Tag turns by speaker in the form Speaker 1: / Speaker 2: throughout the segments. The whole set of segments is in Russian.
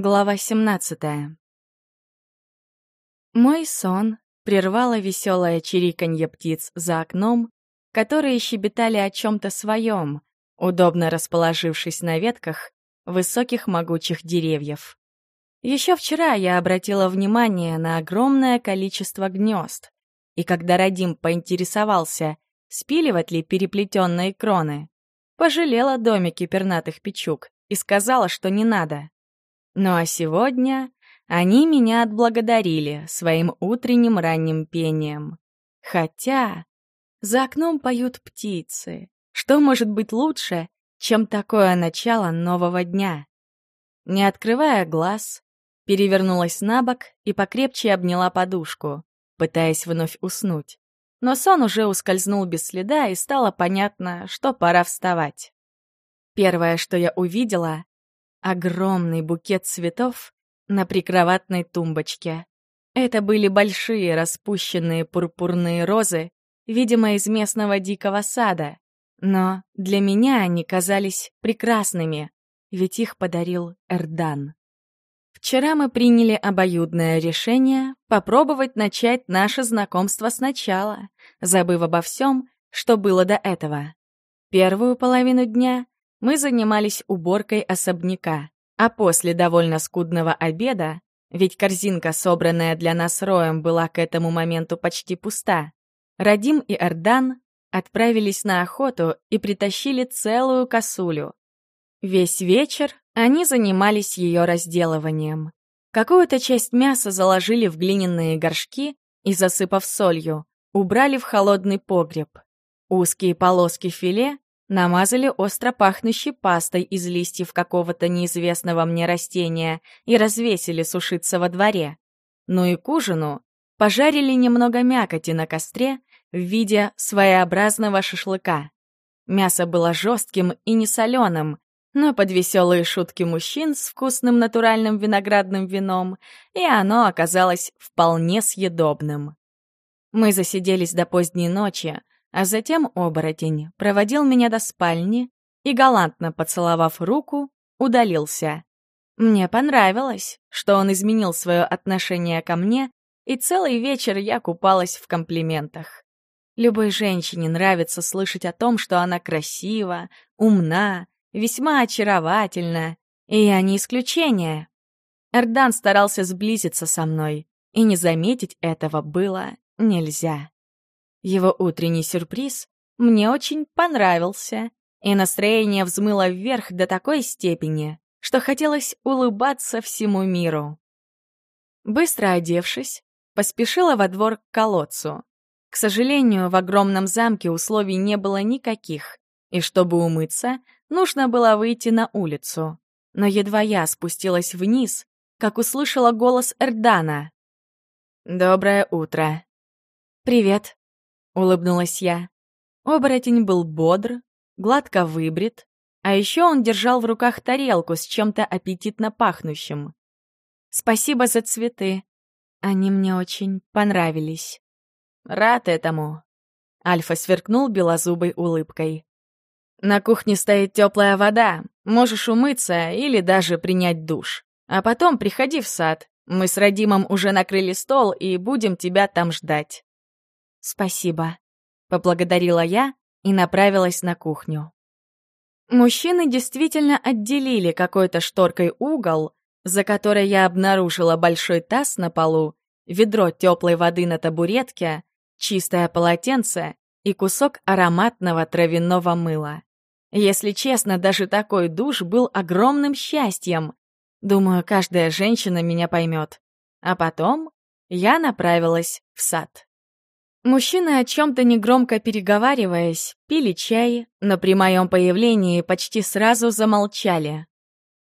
Speaker 1: Глава 17 Мой сон прервало веселое чириканье птиц за окном, которые щебетали о чем-то своем, удобно расположившись на ветках высоких могучих деревьев. Еще вчера я обратила внимание на огромное количество гнезд, и когда Радим поинтересовался, спиливать ли переплетенные кроны, пожалела домики пернатых печук и сказала, что не надо. Ну а сегодня они меня отблагодарили своим утренним ранним пением. Хотя за окном поют птицы. Что может быть лучше, чем такое начало нового дня? Не открывая глаз, перевернулась на бок и покрепче обняла подушку, пытаясь вновь уснуть. Но сон уже ускользнул без следа, и стало понятно, что пора вставать. Первое, что я увидела, огромный букет цветов на прикроватной тумбочке. Это были большие распущенные пурпурные розы, видимо, из местного дикого сада. Но для меня они казались прекрасными, ведь их подарил Эрдан. Вчера мы приняли обоюдное решение попробовать начать наше знакомство сначала, забыв обо всем, что было до этого. Первую половину дня мы занимались уборкой особняка, а после довольно скудного обеда, ведь корзинка, собранная для нас роем, была к этому моменту почти пуста, Радим и Эрдан отправились на охоту и притащили целую косулю. Весь вечер они занимались ее разделыванием. Какую-то часть мяса заложили в глиняные горшки и, засыпав солью, убрали в холодный погреб. Узкие полоски филе намазали остро пахнущей пастой из листьев какого-то неизвестного мне растения и развесили сушиться во дворе. Ну и к ужину пожарили немного мякоти на костре в виде своеобразного шашлыка. Мясо было жестким и несоленым, но под веселые шутки мужчин с вкусным натуральным виноградным вином, и оно оказалось вполне съедобным. Мы засиделись до поздней ночи, а затем оборотень проводил меня до спальни и, галантно поцеловав руку, удалился. Мне понравилось, что он изменил свое отношение ко мне, и целый вечер я купалась в комплиментах. Любой женщине нравится слышать о том, что она красива, умна, весьма очаровательна, и я не исключение. Эрдан старался сблизиться со мной, и не заметить этого было нельзя. Его утренний сюрприз мне очень понравился, и настроение взмыло вверх до такой степени, что хотелось улыбаться всему миру. Быстро одевшись, поспешила во двор к колодцу. К сожалению, в огромном замке условий не было никаких, и чтобы умыться, нужно было выйти на улицу. Но едва я спустилась вниз, как услышала голос Эрдана. «Доброе утро». «Привет», — улыбнулась я. Оборотень был бодр, гладко выбрит, а еще он держал в руках тарелку с чем-то аппетитно пахнущим. «Спасибо за цветы. Они мне очень понравились». «Рад этому», — Альфа сверкнул белозубой улыбкой. «На кухне стоит теплая вода, можешь умыться или даже принять душ. А потом приходи в сад, мы с Радимом уже накрыли стол и будем тебя там ждать». «Спасибо», — поблагодарила я и направилась на кухню. Мужчины действительно отделили какой-то шторкой угол, за которой я обнаружила большой таз на полу, ведро теплой воды на табуретке, чистое полотенце и кусок ароматного травяного мыла. Если честно, даже такой душ был огромным счастьем. Думаю, каждая женщина меня поймет. А потом я направилась в сад. Мужчины, о чем-то негромко переговариваясь, пили чай, но при моем появлении почти сразу замолчали.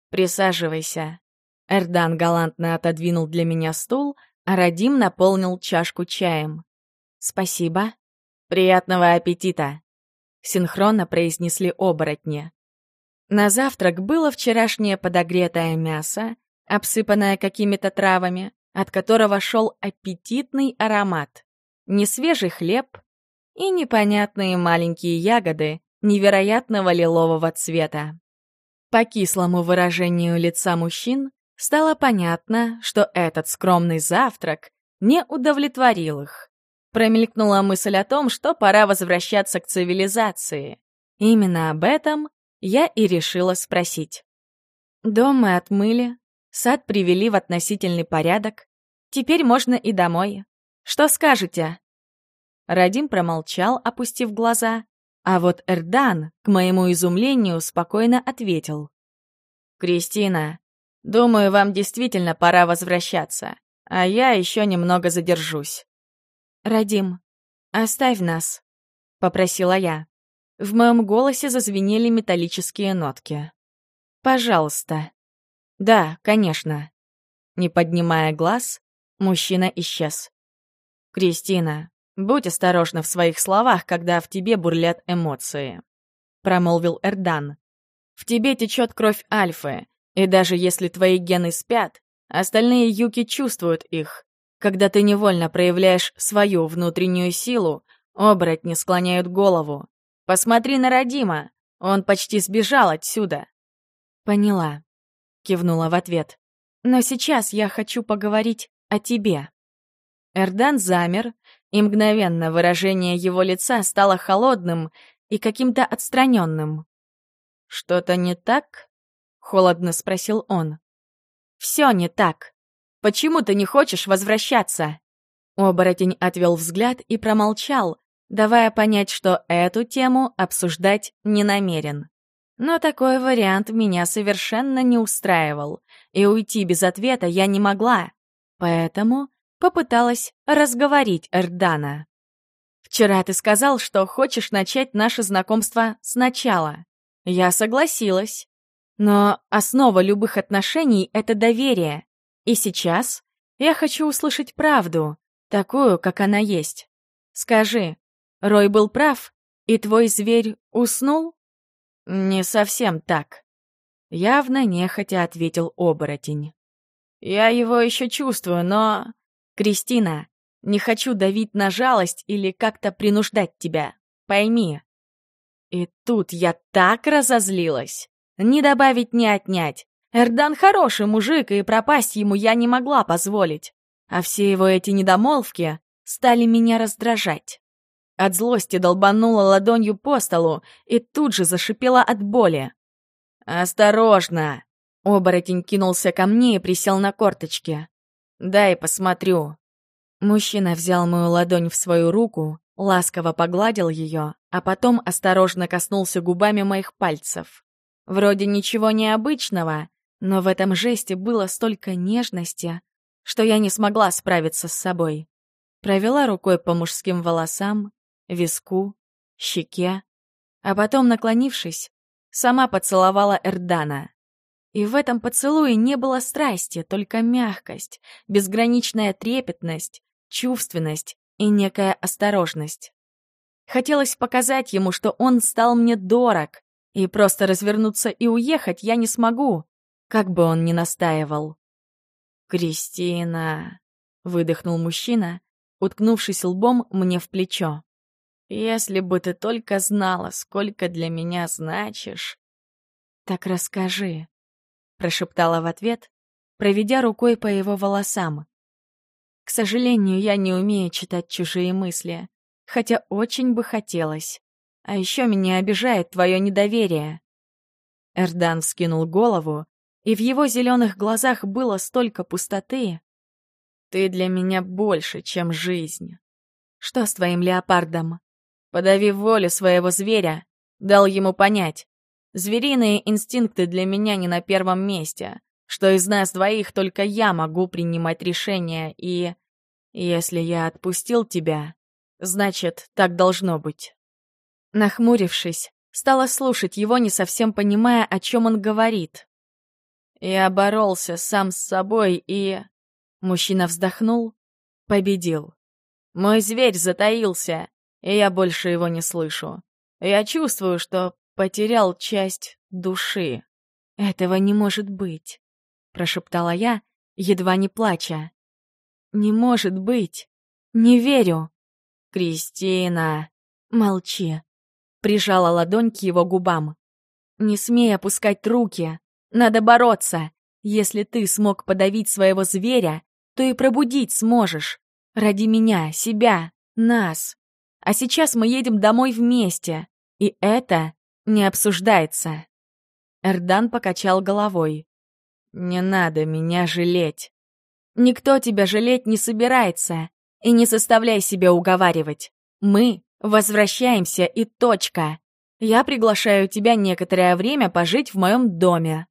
Speaker 1: «Присаживайся». Эрдан галантно отодвинул для меня стул, а Радим наполнил чашку чаем. «Спасибо». «Приятного аппетита!» Синхронно произнесли оборотни. На завтрак было вчерашнее подогретое мясо, обсыпанное какими-то травами, от которого шел аппетитный аромат несвежий хлеб и непонятные маленькие ягоды невероятного лилового цвета. По кислому выражению лица мужчин стало понятно, что этот скромный завтрак не удовлетворил их. Промелькнула мысль о том, что пора возвращаться к цивилизации. Именно об этом я и решила спросить. Дом мы отмыли, сад привели в относительный порядок. Теперь можно и домой. Что скажете?» Радим промолчал, опустив глаза, а вот Эрдан, к моему изумлению, спокойно ответил. «Кристина, думаю, вам действительно пора возвращаться, а я еще немного задержусь». «Радим, оставь нас», — попросила я. В моем голосе зазвенели металлические нотки. «Пожалуйста». «Да, конечно». Не поднимая глаз, мужчина исчез. «Кристина, будь осторожна в своих словах, когда в тебе бурлят эмоции», — промолвил Эрдан. «В тебе течет кровь Альфы, и даже если твои гены спят, остальные юки чувствуют их. Когда ты невольно проявляешь свою внутреннюю силу, оборотни склоняют голову. Посмотри на Родима, он почти сбежал отсюда. «Поняла», — кивнула в ответ. «Но сейчас я хочу поговорить о тебе». Эрдан замер, и мгновенно выражение его лица стало холодным и каким-то отстраненным. «Что-то не так?» — холодно спросил он. «Все не так. Почему ты не хочешь возвращаться?» Оборотень отвел взгляд и промолчал, давая понять, что эту тему обсуждать не намерен. Но такой вариант меня совершенно не устраивал, и уйти без ответа я не могла. Поэтому попыталась разговорить Эрдана. «Вчера ты сказал, что хочешь начать наше знакомство сначала. Я согласилась. Но основа любых отношений — это доверие. И сейчас я хочу услышать правду, такую, как она есть. Скажи, Рой был прав, и твой зверь уснул?» «Не совсем так», — явно нехотя ответил оборотень. «Я его еще чувствую, но...» «Кристина, не хочу давить на жалость или как-то принуждать тебя. Пойми». И тут я так разозлилась. Не добавить, не отнять. Эрдан хороший мужик, и пропасть ему я не могла позволить. А все его эти недомолвки стали меня раздражать. От злости долбанула ладонью по столу и тут же зашипела от боли. «Осторожно!» Оборотень кинулся ко мне и присел на корточки. «Дай посмотрю». Мужчина взял мою ладонь в свою руку, ласково погладил ее, а потом осторожно коснулся губами моих пальцев. Вроде ничего необычного, но в этом жесте было столько нежности, что я не смогла справиться с собой. Провела рукой по мужским волосам, виску, щеке, а потом, наклонившись, сама поцеловала Эрдана. И в этом поцелуе не было страсти, только мягкость, безграничная трепетность, чувственность и некая осторожность. Хотелось показать ему, что он стал мне дорог, и просто развернуться и уехать я не смогу, как бы он ни настаивал. «Кристина», — выдохнул мужчина, уткнувшись лбом мне в плечо. Если бы ты только знала, сколько для меня значишь. Так расскажи, прошептала в ответ, проведя рукой по его волосам. К сожалению, я не умею читать чужие мысли, хотя очень бы хотелось. А еще меня обижает твое недоверие. Эрдан вскинул голову, и в его зеленых глазах было столько пустоты. Ты для меня больше, чем жизнь. Что с твоим леопардом? Подавив волю своего зверя, дал ему понять. Звериные инстинкты для меня не на первом месте, что из нас двоих только я могу принимать решения, и... Если я отпустил тебя, значит, так должно быть. Нахмурившись, стала слушать его, не совсем понимая, о чем он говорит. Я боролся сам с собой и... Мужчина вздохнул, победил. Мой зверь затаился, и я больше его не слышу. Я чувствую, что потерял часть души. «Этого не может быть», — прошептала я, едва не плача. «Не может быть! Не верю!» «Кристина!» «Молчи!» — прижала ладонь к его губам. «Не смей опускать руки! Надо бороться! Если ты смог подавить своего зверя, то и пробудить сможешь. Ради меня, себя, нас. А сейчас мы едем домой вместе, и это не обсуждается. Эрдан покачал головой. «Не надо меня жалеть. Никто тебя жалеть не собирается, и не заставляй себя уговаривать. Мы возвращаемся и точка. Я приглашаю тебя некоторое время пожить в моем доме».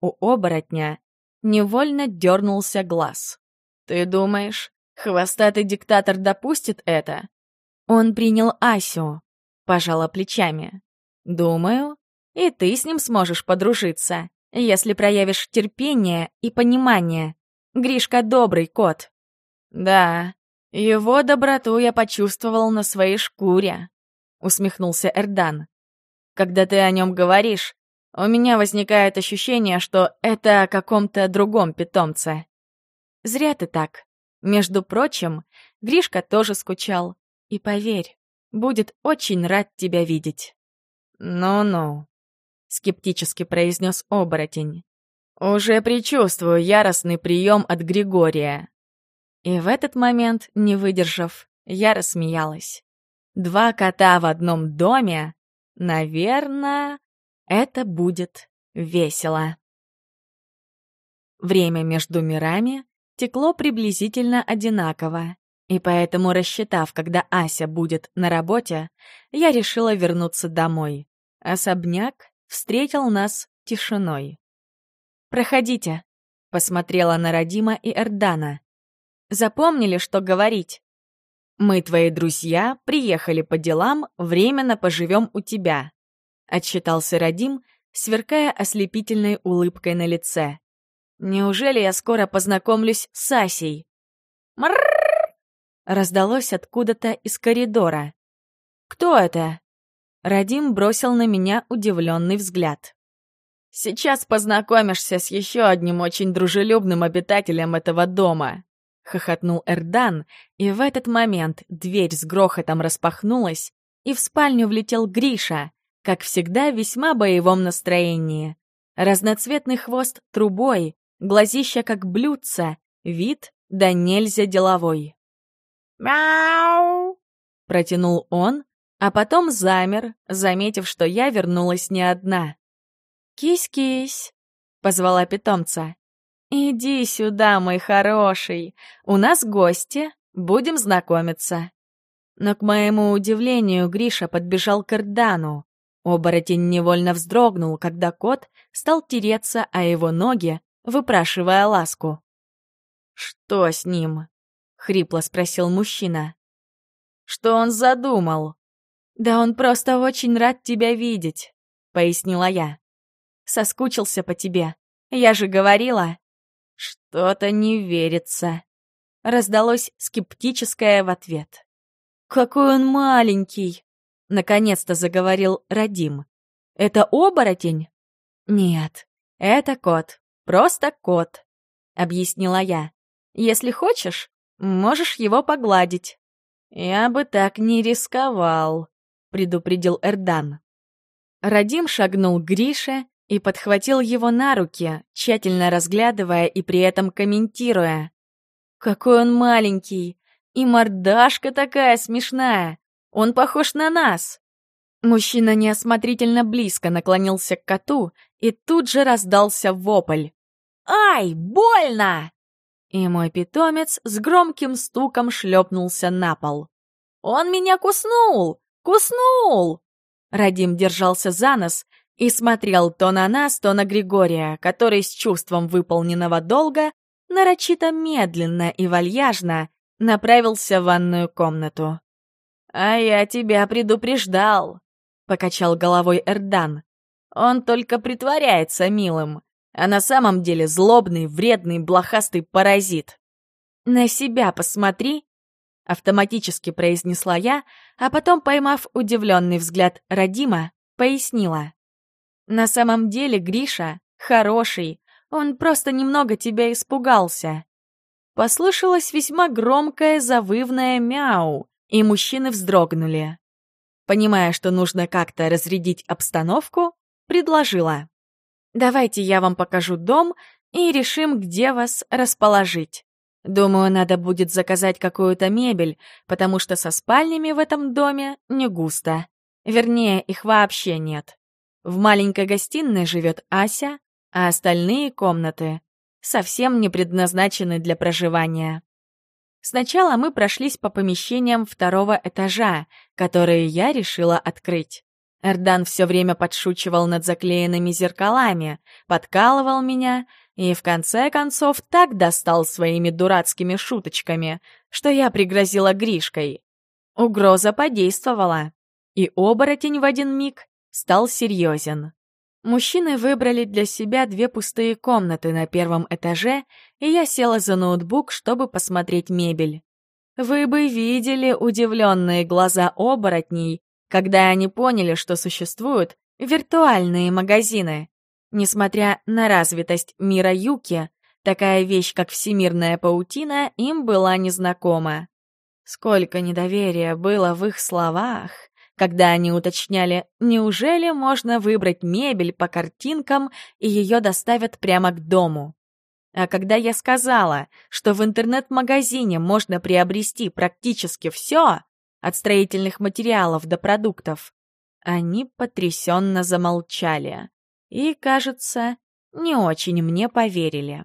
Speaker 1: У оборотня невольно дернулся глаз. «Ты думаешь, хвостатый диктатор допустит это?» Он принял Асю, пожала плечами. «Думаю, и ты с ним сможешь подружиться, если проявишь терпение и понимание. Гришка добрый кот». «Да, его доброту я почувствовал на своей шкуре», — усмехнулся Эрдан. «Когда ты о нем говоришь, у меня возникает ощущение, что это о каком-то другом питомце». «Зря ты так. Между прочим, Гришка тоже скучал. И поверь, будет очень рад тебя видеть». «Ну-ну», — скептически произнес оборотень. «Уже предчувствую яростный прием от Григория». И в этот момент, не выдержав, я рассмеялась. Два кота в одном доме? Наверное, это будет весело. Время между мирами текло приблизительно одинаково, и поэтому, рассчитав, когда Ася будет на работе, я решила вернуться домой. Особняк встретил нас тишиной. «Проходите», — посмотрела на Родима и Эрдана. «Запомнили, что говорить?» «Мы, твои друзья, приехали по делам, временно поживем у тебя», — отчитался Родим, сверкая ослепительной улыбкой на лице. «Неужели я скоро познакомлюсь с Асей?» «Мрррр!» — раздалось откуда-то из коридора. «Кто это?» Радим бросил на меня удивленный взгляд. «Сейчас познакомишься с еще одним очень дружелюбным обитателем этого дома», — хохотнул Эрдан, и в этот момент дверь с грохотом распахнулась, и в спальню влетел Гриша, как всегда в весьма боевом настроении. Разноцветный хвост трубой, глазища как блюдца, вид да нельзя деловой.
Speaker 2: «Мяу!»
Speaker 1: — протянул он, а потом замер, заметив, что я вернулась не одна. «Кись-кись!» — позвала питомца. «Иди сюда, мой хороший. У нас гости, будем знакомиться». Но, к моему удивлению, Гриша подбежал к Эрдану. Оборотень невольно вздрогнул, когда кот стал тереться о его ноги, выпрашивая ласку. «Что с ним?» — хрипло спросил мужчина. «Что он задумал?» «Да он просто очень рад тебя видеть», — пояснила я. «Соскучился по тебе. Я же говорила». «Что-то не верится», — раздалось скептическое в ответ. «Какой он маленький!» — наконец-то заговорил Радим. «Это оборотень?» «Нет, это кот. Просто кот», — объяснила я. «Если хочешь, можешь его погладить». «Я бы так не рисковал», — предупредил Эрдан. Радим шагнул к Грише и подхватил его на руки, тщательно разглядывая и при этом комментируя. «Какой он маленький! И мордашка такая смешная! Он похож на нас!» Мужчина неосмотрительно близко наклонился к коту, и тут же раздался вопль. «Ай, больно!» И мой питомец с громким стуком шлепнулся на пол. «Он меня куснул! Куснул!» Радим держался за нос и смотрел то на нас, то на Григория, который с чувством выполненного долга нарочито медленно и вальяжно направился в ванную комнату. «А я тебя предупреждал», — покачал головой Эрдан. «Он только притворяется милым, а на самом деле злобный, вредный, блохастый паразит». «На себя посмотри автоматически произнесла я, а потом, поймав удивленный взгляд Радима, пояснила. На самом деле Гриша хороший, он просто немного тебя испугался. Послышалось весьма громкое завывное мяу, и мужчины вздрогнули. Понимая, что нужно как-то разрядить обстановку, предложила. «Давайте я вам покажу дом, и решим, где вас расположить. Думаю, надо будет заказать какую-то мебель, потому что со спальнями в этом доме не густо. Вернее, их вообще нет. В маленькой гостиной живет Ася, а остальные комнаты совсем не предназначены для проживания. Сначала мы прошлись по помещениям второго этажа, которые я решила открыть. Эрдан все время подшучивал над заклеенными зеркалами, подкалывал меня и, в конце концов, так достал своими дурацкими шуточками, что я пригрозила Гришкой. Угроза подействовала, и оборотень в один миг стал серьезен. Мужчины выбрали для себя две пустые комнаты на первом этаже, и я села за ноутбук, чтобы посмотреть мебель. Вы бы видели удивленные глаза оборотней, когда они поняли, что существуют виртуальные магазины. Несмотря на развитость мира Юки, такая вещь, как всемирная паутина, им была незнакома. Сколько недоверия было в их словах, когда они уточняли, неужели можно выбрать мебель по картинкам и ее доставят прямо к дому. А когда я сказала, что в интернет-магазине можно приобрести практически все, от строительных материалов до продуктов. Они потрясенно замолчали и, кажется, не очень мне поверили.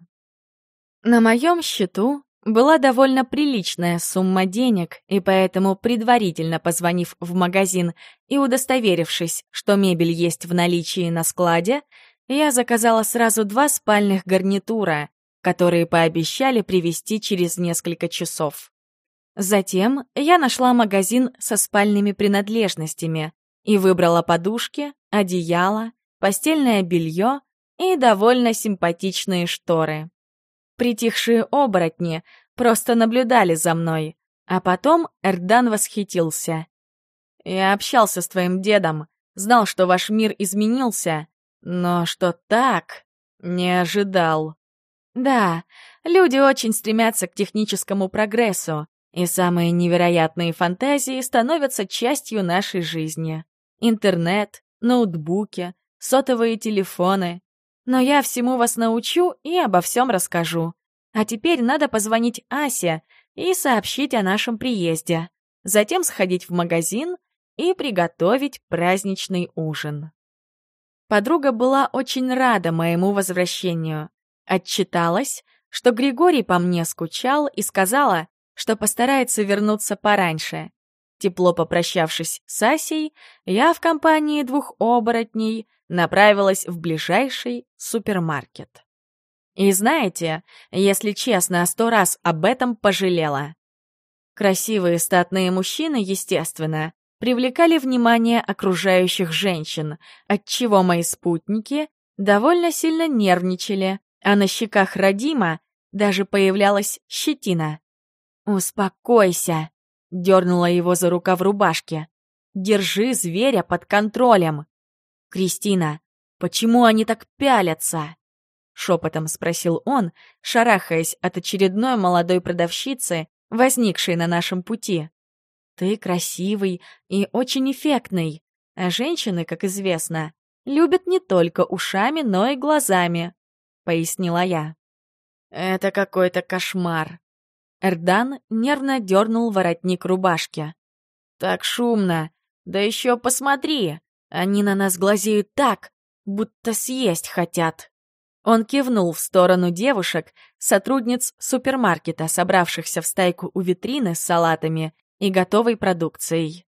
Speaker 1: На моем счету была довольно приличная сумма денег, и поэтому, предварительно позвонив в магазин и удостоверившись, что мебель есть в наличии на складе, я заказала сразу два спальных гарнитура, которые пообещали привезти через несколько часов. Затем я нашла магазин со спальными принадлежностями и выбрала подушки, одеяло, постельное белье и довольно симпатичные шторы. Притихшие оборотни просто наблюдали за мной, а потом Эрдан восхитился. «Я общался с твоим дедом, знал, что ваш мир изменился, но что так, не ожидал». Да, люди очень стремятся к техническому прогрессу, и самые невероятные фантазии становятся частью нашей жизни. Интернет, ноутбуки, сотовые телефоны. Но я всему вас научу и обо всем расскажу. А теперь надо позвонить Асе и сообщить о нашем приезде. Затем сходить в магазин и приготовить праздничный ужин. Подруга была очень рада моему возвращению. Отчиталась, что Григорий по мне скучал и сказала, что постарается вернуться пораньше. Тепло попрощавшись с Асей, я в компании двух оборотней направилась в ближайший супермаркет. И знаете, если честно, сто раз об этом пожалела. Красивые статные мужчины, естественно, привлекали внимание окружающих женщин, отчего мои спутники довольно сильно нервничали, а на щеках Родима даже появлялась щетина. «Успокойся!» — дернула его за рукав рубашки. «Держи зверя под контролем!» «Кристина, почему они так пялятся?» — шепотом спросил он, шарахаясь от очередной молодой продавщицы, возникшей на нашем пути. «Ты красивый и очень эффектный, а женщины, как известно, любят не только ушами, но и глазами», — пояснила я. «Это какой-то кошмар», Эрдан нервно дернул воротник рубашки. «Так шумно! Да еще посмотри! Они на нас глазеют так, будто съесть хотят!» Он кивнул в сторону девушек, сотрудниц супермаркета, собравшихся в стайку у витрины с салатами и готовой продукцией.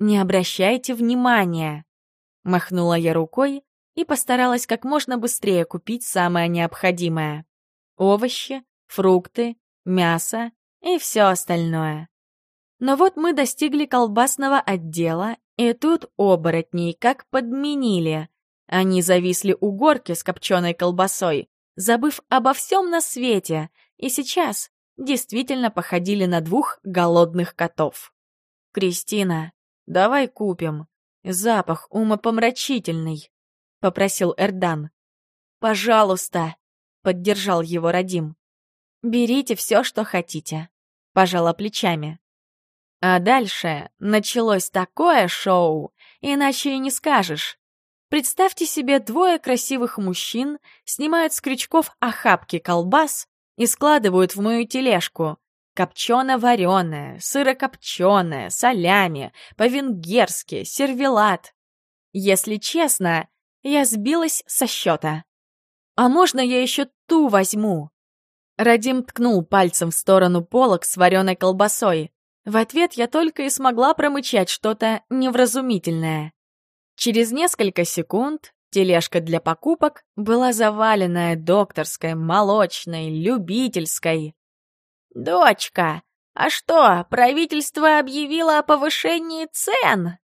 Speaker 1: «Не обращайте внимания!» Махнула я рукой и постаралась как можно быстрее купить самое необходимое. Овощи, фрукты, мясо и все остальное. Но вот мы достигли колбасного отдела, и тут оборотней как подменили. Они зависли у горки с копченой колбасой, забыв обо всем на свете, и сейчас действительно походили на двух голодных котов. «Кристина, давай купим. Запах умопомрачительный», — попросил Эрдан. «Пожалуйста», — поддержал его Радим. «Берите все, что хотите», — пожала плечами. А дальше началось такое шоу, иначе и не скажешь. Представьте себе, двое красивых мужчин снимают с крючков охапки колбас и складывают в мою тележку. Копчено-вареное, сырокопченое, солями, по-венгерски, сервелат. Если честно, я сбилась со счета. «А можно я еще ту возьму?» Радим ткнул пальцем в сторону полок с вареной колбасой. В ответ я только и смогла промычать что-то невразумительное. Через несколько секунд тележка для покупок была заваленная докторской, молочной, любительской. «Дочка, а что, правительство объявило о повышении цен?»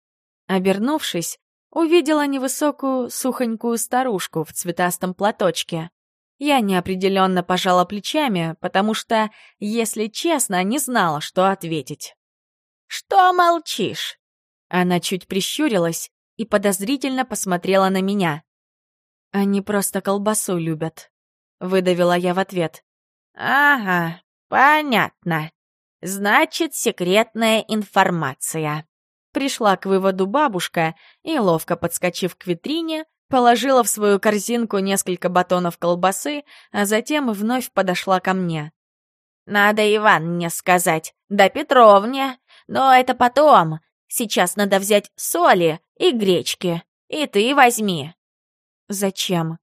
Speaker 1: Обернувшись, увидела невысокую сухонькую старушку в цветастом платочке. Я неопределенно пожала плечами, потому что, если честно, не знала, что ответить. «Что молчишь?» Она чуть прищурилась и подозрительно посмотрела на меня. «Они просто колбасу любят», — выдавила я в ответ. «Ага, понятно. Значит, секретная информация». Пришла к выводу бабушка и, ловко подскочив к витрине, положила в свою корзинку несколько батонов колбасы, а затем вновь подошла ко мне. «Надо Иванне сказать, да Петровне, но это потом. Сейчас надо взять соли и гречки, и ты возьми». «Зачем?»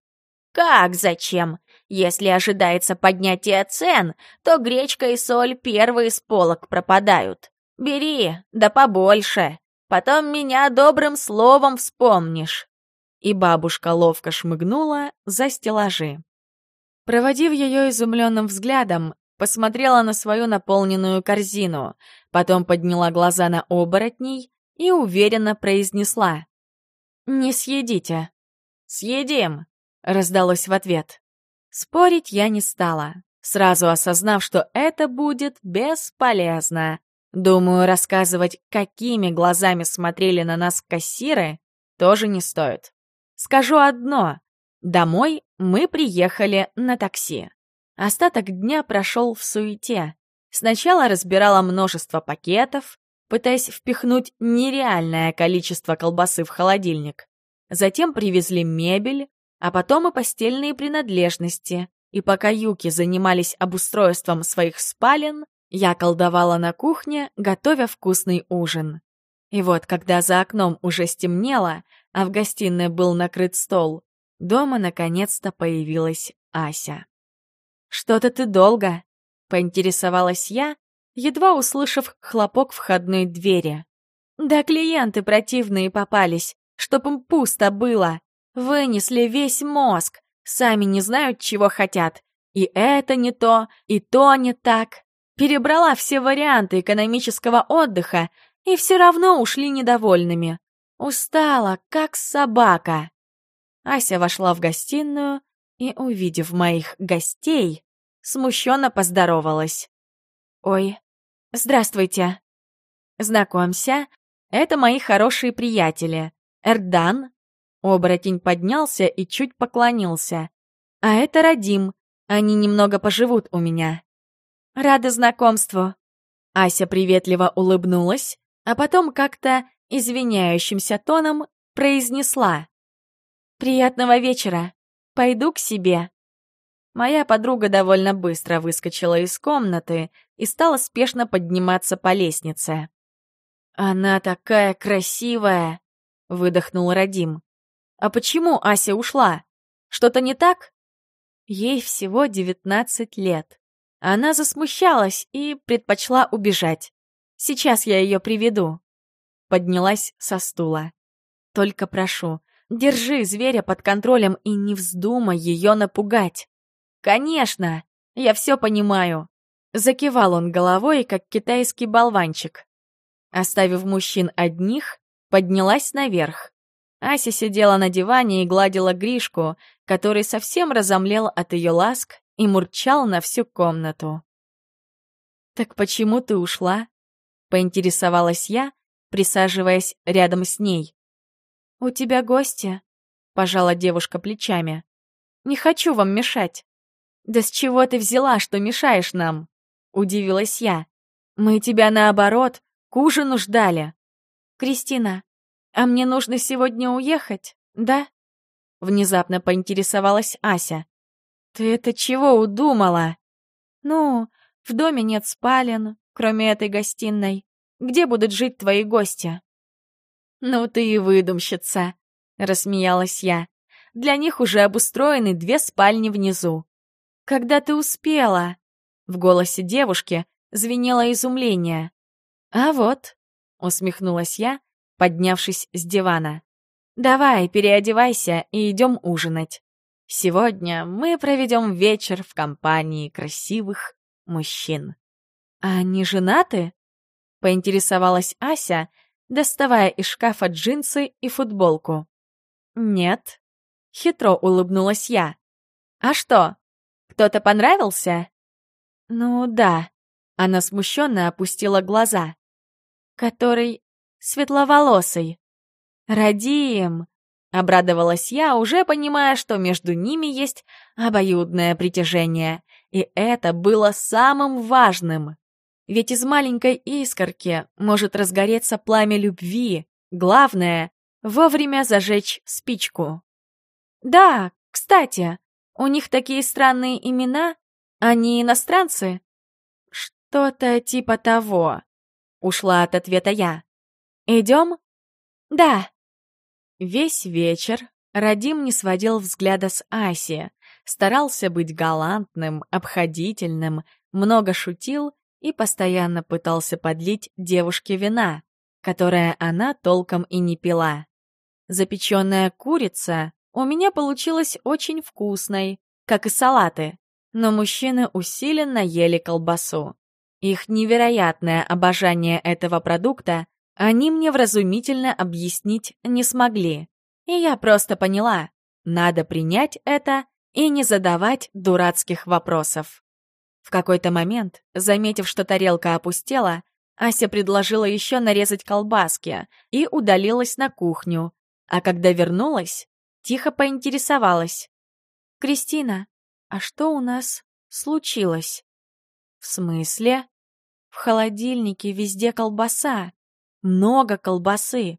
Speaker 1: «Как зачем? Если ожидается поднятие цен, то гречка и соль первые с полок пропадают. Бери, да побольше. Потом меня добрым словом вспомнишь» и бабушка ловко шмыгнула за стеллажи. Проводив ее изумленным взглядом, посмотрела на свою наполненную корзину, потом подняла глаза на оборотней и уверенно произнесла. «Не съедите». «Съедим», — раздалось в ответ. Спорить я не стала, сразу осознав, что это будет бесполезно. Думаю, рассказывать, какими глазами смотрели на нас кассиры, тоже не стоит. Скажу одно. Домой мы приехали на такси. Остаток дня прошел в суете. Сначала разбирала множество пакетов, пытаясь впихнуть нереальное количество колбасы в холодильник. Затем привезли мебель, а потом и постельные принадлежности. И пока юки занимались обустройством своих спален, я колдовала на кухне, готовя вкусный ужин. И вот, когда за окном уже стемнело, а в гостиной был накрыт стол, дома наконец-то появилась Ася. «Что-то ты долго», — поинтересовалась я, едва услышав хлопок входной двери. «Да клиенты противные попались, чтоб им пусто было. Вынесли весь мозг, сами не знают, чего хотят. И это не то, и то не так. Перебрала все варианты экономического отдыха, и все равно ушли недовольными. Устала, как собака. Ася вошла в гостиную и, увидев моих гостей, смущенно поздоровалась. «Ой, здравствуйте. Знакомься, это мои хорошие приятели. Эрдан». Оборотень поднялся и чуть поклонился. «А это Радим. Они немного поживут у меня». «Рада знакомству». Ася приветливо улыбнулась, а потом как-то извиняющимся тоном произнесла. «Приятного вечера. Пойду к себе». Моя подруга довольно быстро выскочила из комнаты и стала спешно подниматься по лестнице. «Она такая красивая!» — выдохнул Радим. «А почему Ася ушла? Что-то не так?» Ей всего девятнадцать лет. Она засмущалась и предпочла убежать. Сейчас я ее приведу поднялась со стула. «Только прошу, держи зверя под контролем и не вздумай ее напугать». «Конечно! Я все понимаю!» Закивал он головой, как китайский болванчик. Оставив мужчин одних, поднялась наверх. Ася сидела на диване и гладила Гришку, который совсем разомлел от ее ласк и мурчал на всю комнату. «Так почему ты ушла?» — поинтересовалась я, присаживаясь рядом с ней. «У тебя гости?» — пожала девушка плечами. «Не хочу вам мешать». «Да с чего ты взяла, что мешаешь нам?» — удивилась я. «Мы тебя, наоборот, к ужину ждали». «Кристина, а мне нужно сегодня уехать, да?» Внезапно поинтересовалась Ася. «Ты это чего удумала?» «Ну, в доме нет спален, кроме этой гостиной. Где будут жить твои гости?» «Ну ты и выдумщица», — рассмеялась я. «Для них уже обустроены две спальни внизу». «Когда ты успела?» В голосе девушки звенело изумление. «А вот», — усмехнулась я, поднявшись с дивана. «Давай, переодевайся и идем ужинать. Сегодня мы проведем вечер в компании красивых мужчин». «А они женаты?» — поинтересовалась Ася, доставая из шкафа джинсы и футболку. «Нет», — хитро улыбнулась я. «А что, кто-то понравился?» «Ну да», — она смущенно опустила глаза. «Который светловолосый. Радим!» — обрадовалась я, уже понимая, что между ними есть обоюдное притяжение. И это было самым важным. Ведь из маленькой искорки может разгореться пламя любви. Главное — вовремя зажечь спичку. «Да, кстати, у них такие странные имена. Они иностранцы?» «Что-то типа того», — ушла от ответа я. «Идем?» «Да». Весь вечер Радим не сводил взгляда с Аси, старался быть галантным, обходительным, много шутил и постоянно пытался подлить девушке вина, которое она толком и не пила. Запеченная курица у меня получилась очень вкусной, как и салаты, но мужчины усиленно ели колбасу. Их невероятное обожание этого продукта они мне вразумительно объяснить не смогли. И я просто поняла, надо принять это и не задавать дурацких вопросов. В какой-то момент, заметив, что тарелка опустела, Ася предложила еще нарезать колбаски и удалилась на кухню. А когда вернулась, тихо поинтересовалась. «Кристина, а что у нас случилось?» «В смысле?» «В холодильнике везде колбаса. Много колбасы.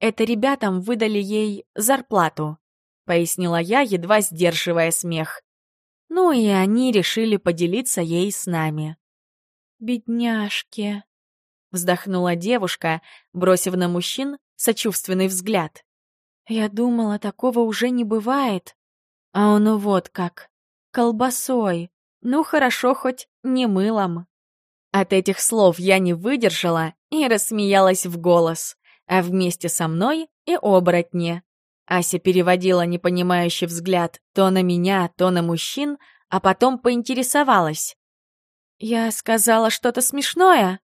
Speaker 1: Это ребятам выдали ей зарплату», — пояснила я, едва сдерживая смех. Ну и они решили поделиться ей с нами. «Бедняжки», — вздохнула девушка, бросив на мужчин сочувственный взгляд. «Я думала, такого уже не бывает. А оно вот как. Колбасой. Ну хорошо, хоть не мылом». От этих слов я не выдержала и рассмеялась в голос, а вместе со мной и оборотни. Ася переводила непонимающий взгляд то на меня, то на мужчин, а потом поинтересовалась. «Я сказала что-то смешное?»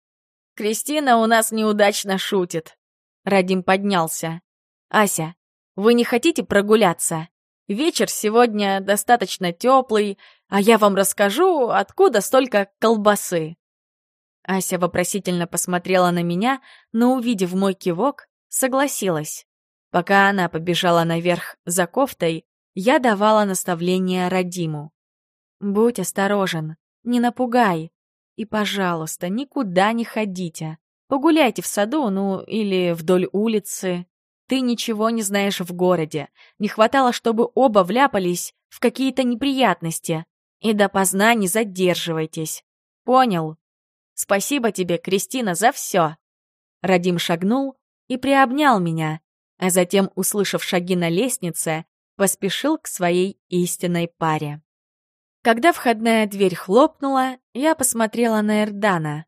Speaker 1: «Кристина у нас неудачно шутит». Радим поднялся. «Ася, вы не хотите прогуляться? Вечер сегодня достаточно теплый, а я вам расскажу, откуда столько колбасы». Ася вопросительно посмотрела на меня, но, увидев мой кивок, согласилась. Пока она побежала наверх за кофтой, я давала наставление Радиму. «Будь осторожен, не напугай. И, пожалуйста, никуда не ходите. Погуляйте в саду, ну, или вдоль улицы. Ты ничего не знаешь в городе. Не хватало, чтобы оба вляпались в какие-то неприятности. И допоздна не задерживайтесь. Понял? Спасибо тебе, Кристина, за все. Радим шагнул и приобнял меня, а затем, услышав шаги на лестнице, поспешил к своей истинной паре. Когда входная дверь хлопнула, я посмотрела на Эрдана.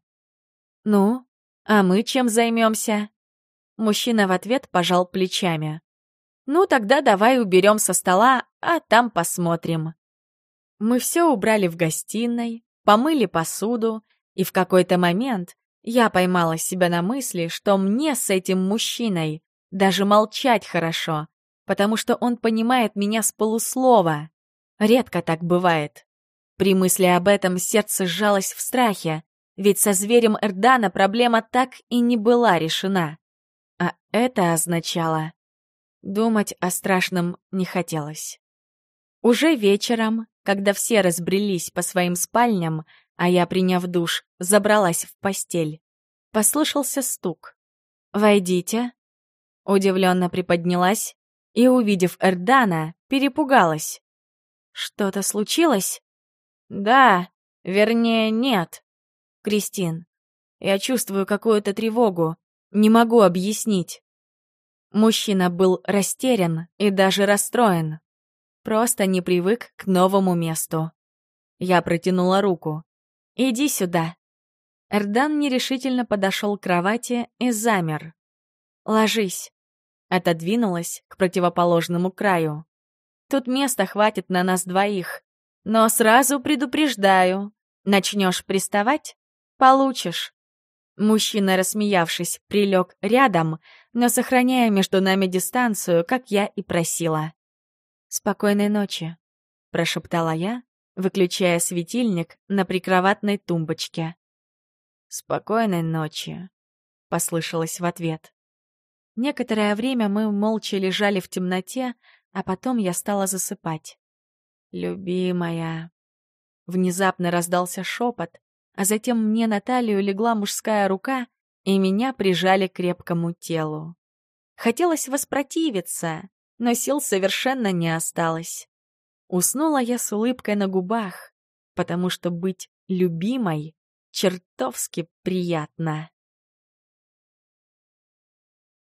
Speaker 1: «Ну, а мы чем займемся?» Мужчина в ответ пожал плечами. «Ну, тогда давай уберем со стола, а там посмотрим». Мы все убрали в гостиной, помыли посуду, и в какой-то момент я поймала себя на мысли, что мне с этим мужчиной даже молчать хорошо, потому что он понимает меня с полуслова. Редко так бывает. При мысли об этом сердце сжалось в страхе, ведь со зверем Эрдана проблема так и не была решена. А это означало... Думать о страшном не хотелось. Уже вечером, когда все разбрелись по своим спальням, а я, приняв душ, забралась в постель, послышался стук. «Войдите», Удивленно приподнялась и, увидев Эрдана, перепугалась. «Что-то случилось?» «Да, вернее, нет. Кристин, я чувствую какую-то тревогу, не могу объяснить». Мужчина был растерян и даже расстроен. Просто не привык к новому месту. Я протянула руку. «Иди сюда». Эрдан нерешительно подошел к кровати и замер. «Ложись». Отодвинулась к противоположному краю. «Тут места хватит на нас двоих. Но сразу предупреждаю. Начнешь приставать — получишь». Мужчина, рассмеявшись, прилег рядом, но сохраняя между нами дистанцию, как я и просила. «Спокойной ночи», — прошептала я, выключая светильник на прикроватной тумбочке. «Спокойной ночи», — послышалось в ответ. Некоторое время мы молча лежали в темноте, а потом я стала засыпать. «Любимая...» Внезапно раздался шепот, а затем мне на талию легла мужская рука, и меня прижали к крепкому телу. Хотелось воспротивиться, но сил совершенно не осталось. Уснула я с улыбкой на губах, потому что быть любимой чертовски приятно.